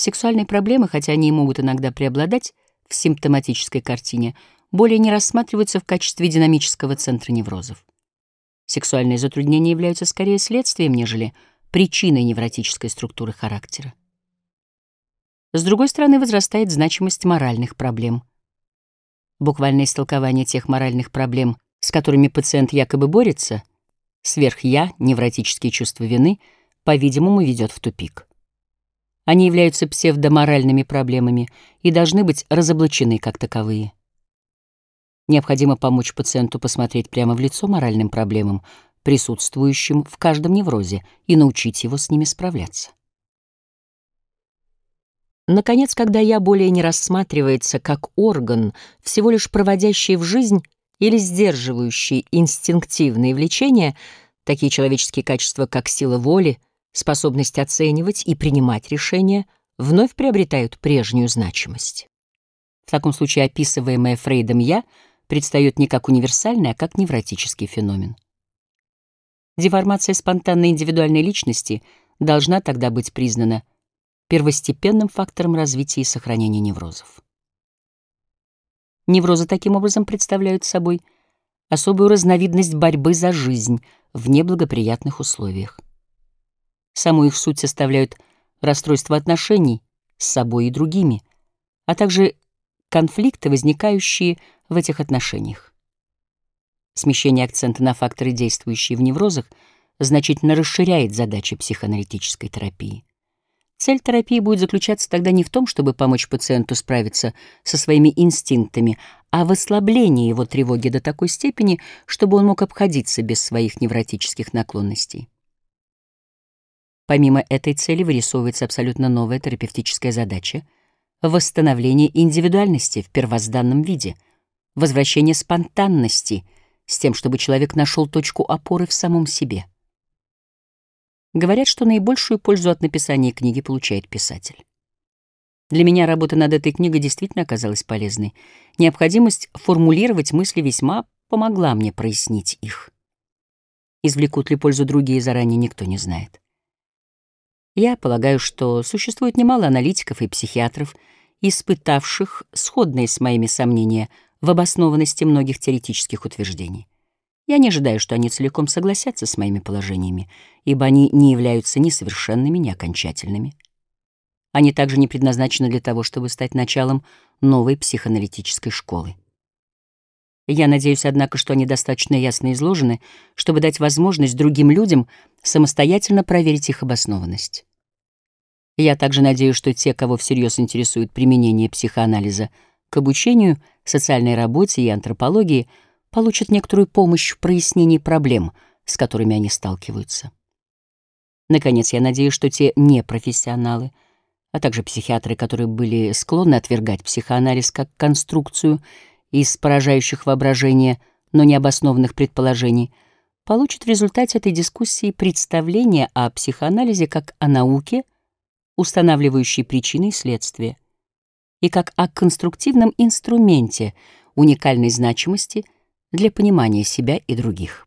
Сексуальные проблемы, хотя они и могут иногда преобладать в симптоматической картине, более не рассматриваются в качестве динамического центра неврозов. Сексуальные затруднения являются скорее следствием, нежели причиной невротической структуры характера. С другой стороны, возрастает значимость моральных проблем. Буквальное истолкование тех моральных проблем, с которыми пациент якобы борется, сверх-я, невротические чувства вины, по-видимому, ведет в тупик. Они являются псевдоморальными проблемами и должны быть разоблачены как таковые. Необходимо помочь пациенту посмотреть прямо в лицо моральным проблемам, присутствующим в каждом неврозе, и научить его с ними справляться. Наконец, когда я более не рассматривается как орган, всего лишь проводящий в жизнь или сдерживающий инстинктивные влечения, такие человеческие качества, как сила воли, способность оценивать и принимать решения, вновь приобретают прежнюю значимость. В таком случае описываемое Фрейдом «я» предстает не как универсальный, а как невротический феномен. Деформация спонтанной индивидуальной личности должна тогда быть признана первостепенным фактором развития и сохранения неврозов. Неврозы таким образом представляют собой особую разновидность борьбы за жизнь в неблагоприятных условиях. Саму их суть составляют расстройства отношений с собой и другими, а также конфликты, возникающие в этих отношениях. Смещение акцента на факторы, действующие в неврозах, значительно расширяет задачи психоаналитической терапии. Цель терапии будет заключаться тогда не в том, чтобы помочь пациенту справиться со своими инстинктами, а в ослаблении его тревоги до такой степени, чтобы он мог обходиться без своих невротических наклонностей. Помимо этой цели вырисовывается абсолютно новая терапевтическая задача — восстановление индивидуальности в первозданном виде, возвращение спонтанности с тем, чтобы человек нашел точку опоры в самом себе — Говорят, что наибольшую пользу от написания книги получает писатель. Для меня работа над этой книгой действительно оказалась полезной. Необходимость формулировать мысли весьма помогла мне прояснить их. Извлекут ли пользу другие, заранее никто не знает. Я полагаю, что существует немало аналитиков и психиатров, испытавших сходные с моими сомнения в обоснованности многих теоретических утверждений. Я не ожидаю, что они целиком согласятся с моими положениями, ибо они не являются ни совершенными, ни окончательными. Они также не предназначены для того, чтобы стать началом новой психоаналитической школы. Я надеюсь, однако, что они достаточно ясно изложены, чтобы дать возможность другим людям самостоятельно проверить их обоснованность. Я также надеюсь, что те, кого всерьез интересует применение психоанализа к обучению, социальной работе и антропологии — получат некоторую помощь в прояснении проблем, с которыми они сталкиваются. Наконец, я надеюсь, что те непрофессионалы, а также психиатры, которые были склонны отвергать психоанализ как конструкцию из поражающих воображение, но необоснованных предположений, получат в результате этой дискуссии представление о психоанализе как о науке, устанавливающей причины и следствия, и как о конструктивном инструменте уникальной значимости — для понимания себя и других.